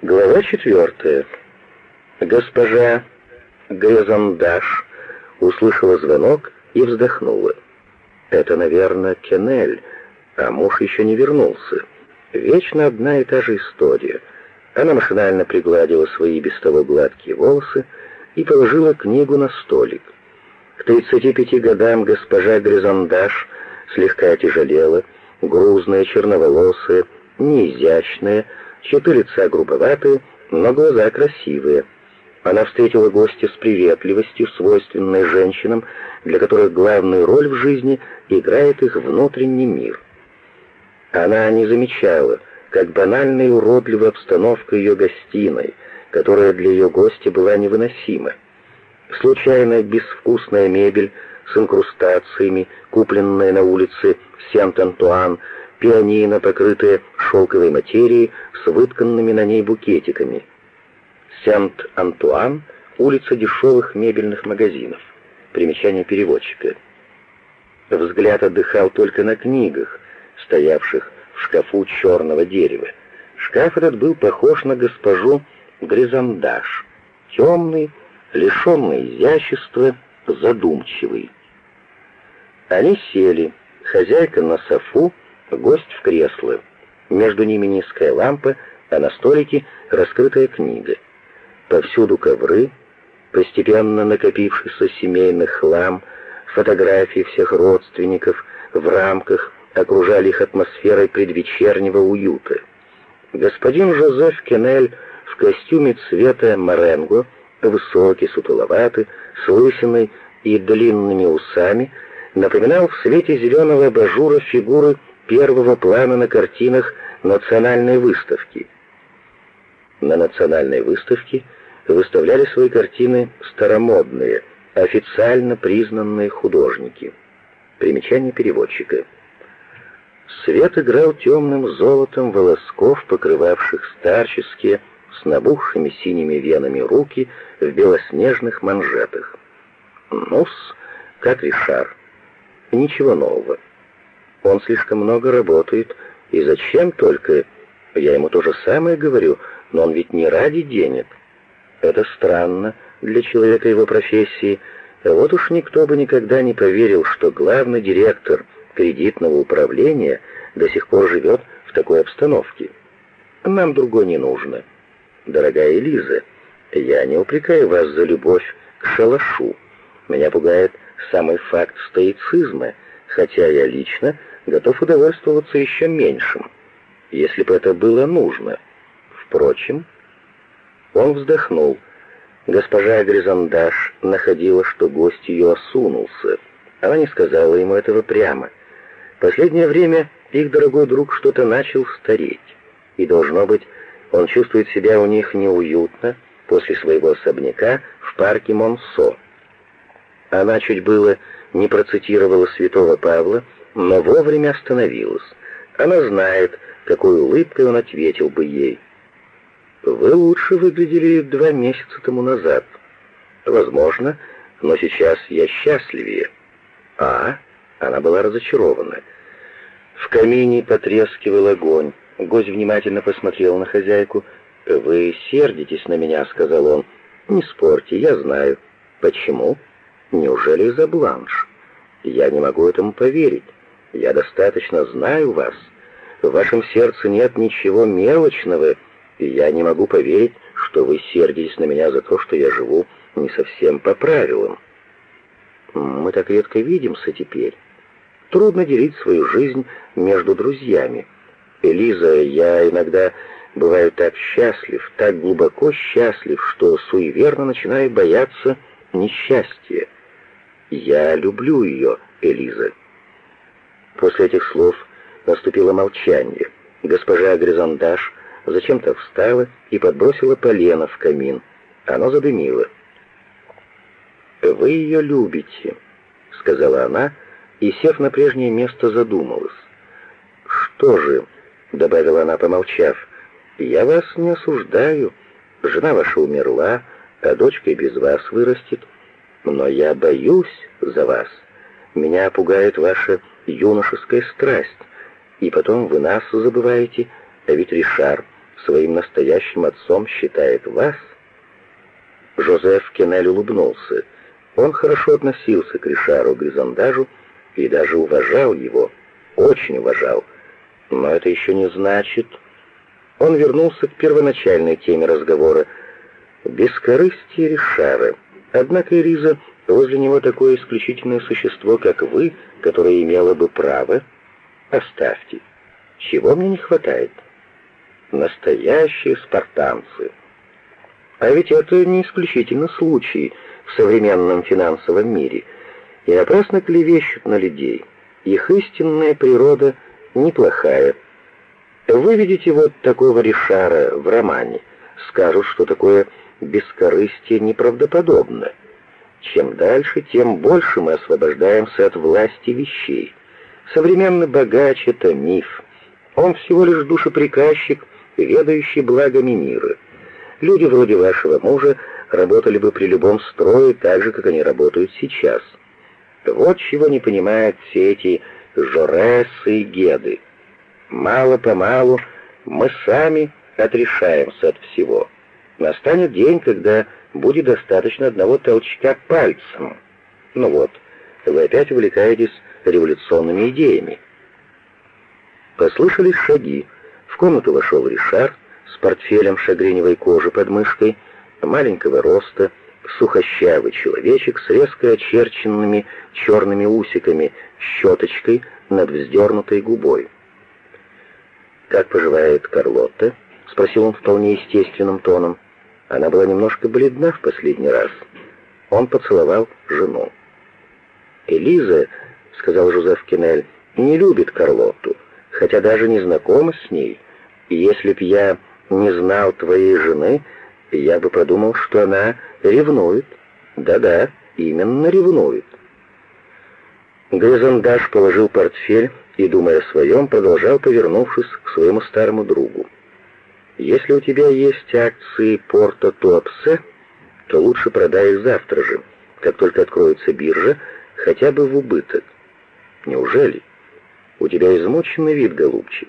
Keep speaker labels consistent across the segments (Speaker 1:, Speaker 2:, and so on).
Speaker 1: Глава четвертая. Госпожа Грезандаш услышала звонок и вздохнула. Это, наверное, Кенель, а муж еще не вернулся. Вечно одна и та же история. Она машинально пригладила свои без того гладкие волосы и положила книгу на столик. К 35 годам госпожа Грезандаш слегка отяжелела, грузная, черноволосая, неизящная, черты лица грубоватые, но глаза красивые. Она встретила гостя с приветливостью, свойственной женщинам, для которых главную роль в жизни играет их внутренний мир. Она не замечала, как банальная и уродливая обстановка ее гостиной, которая для ее гостя была невыносима. Случайная безвкусная мебель с инкрустациями, купленная на улице Сент-Антуан, пианино, покрытое шелковой материей с вытканными на ней букетиками. Сент-Антуан — улица дешевых мебельных магазинов. Примечание переводчика. Взгляд отдыхал только на книгах, стоявших в шкафу черного дерева. Шкаф этот был похож на госпожу Гризандаш. Темный, лишенный изящества, задумчивый. Они сели, хозяйка на софу, гость в кресло. Между ними низкая лампа, а на столике раскрытая книга. Повсюду ковры, постепенно накопившийся семейный хлам, фотографии всех родственников в рамках окружали их атмосферой предвечернего уюта. Господин Жозеф Кенель в костюме цвета моренго, высокий, сутуловатый, с лысиной и длинными усами, напоминал в свете зеленого абажура фигуры первого плана на картинах национальной выставки. На национальной выставке выставляли свои картины старомодные, официально признанные художники. Примечание переводчика. Свет играл темным золотом волосков, покрывавших старческие, с набухшими синими венами руки в белоснежных манжетах. Нус, как Ришар. Ничего нового. Он слишком много работает, и зачем только... Я ему то же самое говорю, но он ведь не ради денег. Это странно для человека его профессии. Вот уж никто бы никогда не поверил, что главный директор кредитного управления до сих пор живет в такой обстановке. Нам другой не нужно. Дорогая Элиза, я не упрекаю вас за любовь к шалашу. Меня пугает самый факт стоицизма, хотя я лично готов удовольствоваться еще меньшим, если бы это было нужно. Впрочем, он вздохнул. Госпожа Гризандаш находила, что гость ее осунулся. Она не сказала ему этого прямо. Последнее время их дорогой друг что-то начал стареть, и, должно быть, он чувствует себя у них неуютно после своего особняка в парке Монсо. Она чуть было не процитировала святого Павла, но вовремя остановилась. Она знает, какой улыбкой он ответил бы ей. «Вы лучше выглядели два месяца тому назад. Возможно, но сейчас я счастливее». «А?» — она была разочарована. В камине потрескивал огонь. Гость внимательно посмотрел на хозяйку. «Вы сердитесь на меня», — сказал он. «Не спорьте, я знаю». «Почему?» «Неужели за бланш?» «Я не могу этому поверить. Я достаточно знаю вас. В вашем сердце нет ничего мелочного, и я не могу поверить, что вы сердитесь на меня за то, что я живу не совсем по правилам. Мы так редко видимся теперь. Трудно делить свою жизнь между друзьями. Элиза, я иногда бываю так счастлив, так глубоко счастлив, что суеверно начинаю бояться несчастья. Я люблю ее, Элиза. После этих слов наступило молчание. Госпожа Гризандаш зачем-то встала и подбросила полено в камин. Оно задымило. «Вы ее любите», — сказала она, и, сев на прежнее место, задумалась. «Что же?» — добавила она, помолчав. «Я вас не осуждаю. Жена ваша умерла, а дочка и без вас вырастет. Но я боюсь за вас. Меня пугает ваша юношеская страсть. И потом вы нас забываете, а ведь Ришар своим настоящим отцом считает вас? Жозеф Кеннель улыбнулся. Он хорошо относился к Ришару Гризандажу и даже уважал его, очень уважал. Но это еще не значит... Он вернулся к первоначальной теме разговора. Бескорыстие Ришара. Однако, Риза, возле него такое исключительное существо, как вы, которое имело бы право... Оставьте. Чего мне не хватает? Настоящие спартанцы. А ведь это не исключительно случай в современном финансовом мире. И напрасно клевещут на людей. Их истинная природа неплохая. Вы видите вот такого Ришара в романе. Скажут, что такое бескорыстие неправдоподобно. Чем дальше, тем больше мы освобождаемся от власти вещей. Современный богач — это миф. Он всего лишь душеприказчик, ведающий благами мира. Люди вроде вашего мужа работали бы при любом строе так же, как они работают сейчас. Вот чего не понимают все эти Жоресы и Геды. Мало-помалу мы сами отрешаемся от всего. Настанет день, когда будет достаточно одного толчка пальцем. Ну вот, вы опять увлекаетесь революционными идеями. Послышались шаги. В комнату вошел Ришар с портфелем шагреневой кожи под мышкой, маленького роста, сухощавый человечек с резко очерченными черными усиками, щеточкой над вздернутой губой. «Как поживает Карлотта?» — спросил он вполне естественным тоном. Она была немножко бледна в последний раз. Он поцеловал жену. «Элиза», — сказал Жозеф Кинель, — «не любит Карлотту, хотя даже не знакома с ней. И если б я не знал твоей жены, я бы подумал, что она ревнует. Да-да, именно ревнует». Гризандаш положил портфель и, думая о своем, продолжал, повернувшись к своему старому другу. «Если у тебя есть акции Порта Туапсе, то лучше продай их завтра же, как только откроется биржа, хотя бы в убыток. Неужели? У тебя измученный вид, голубчик.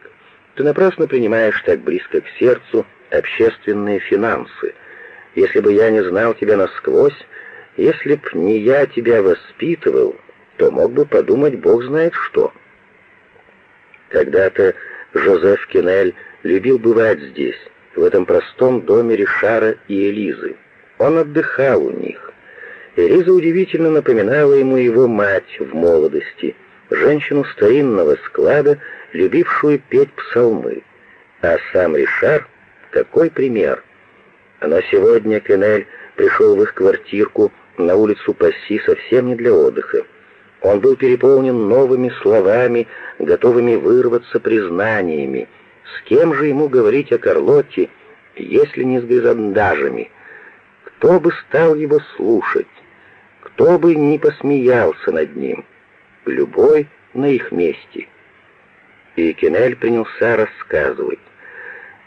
Speaker 1: Ты напрасно принимаешь так близко к сердцу общественные финансы. Если бы я не знал тебя насквозь, если б не я тебя воспитывал, то мог бы подумать бог знает что. Когда-то Жозеф Кенель любил бывать здесь, в этом простом доме Ришара и Элизы. Он отдыхал у них. Элиза удивительно напоминала ему его мать в молодости, женщину старинного склада, любившую петь псалмы. А сам Ришар — какой пример! Но сегодня Кенель пришел в их квартирку на улицу Пасси совсем не для отдыха. Он был переполнен новыми словами, готовыми вырваться признаниями. С кем же ему говорить о Карлотте, если не с Гризандажами? Кто бы стал его слушать? Кто бы не посмеялся над ним? Любой на их месте. И Кенель принялся рассказывать.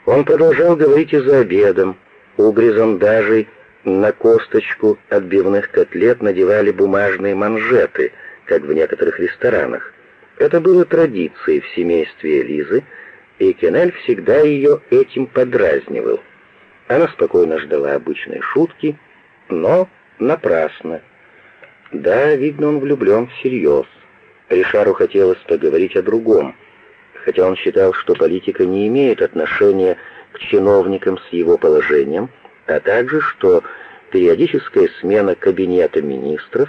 Speaker 1: Он продолжал говорить и за обедом. У Гризандажей на косточку отбивных котлет надевали бумажные манжеты — как в некоторых ресторанах. Это было традицией в семействе Элизы, и Кеннель всегда ее этим подразнивал. Она спокойно ждала обычной шутки, но напрасно. Да, видно, он влюблен всерьез. Ришару хотелось поговорить о другом, хотя он считал, что политика не имеет отношения к чиновникам с его положением, а также, что периодическая смена кабинета министров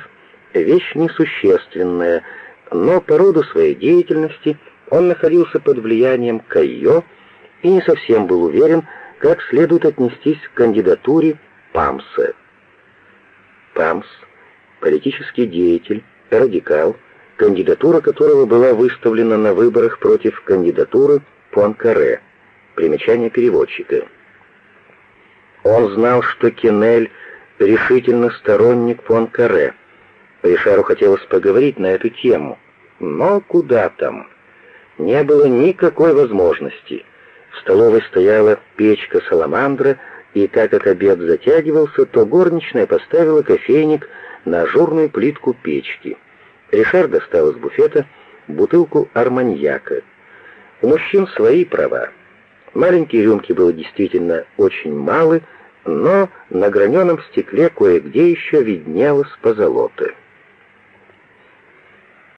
Speaker 1: вещь несущественная, но по роду своей деятельности он находился под влиянием Кайо и не совсем был уверен, как следует отнестись к кандидатуре Памса. Памс — политический деятель, радикал, кандидатура которого была выставлена на выборах против кандидатуры Пуанкаре. Примечание переводчика. Он знал, что Кенель решительно сторонник Пуанкаре — Ришару хотелось поговорить на эту тему, но куда там? Не было никакой возможности. В столовой стояла печка саламандра, и так как обед затягивался, то горничная поставила кофейник на ажурную плитку печки. Ришар достал из буфета бутылку арманьяка. У мужчин свои права. Маленькие рюмки было действительно очень малы, но на граненом стекле кое-где еще виднелось позолоты.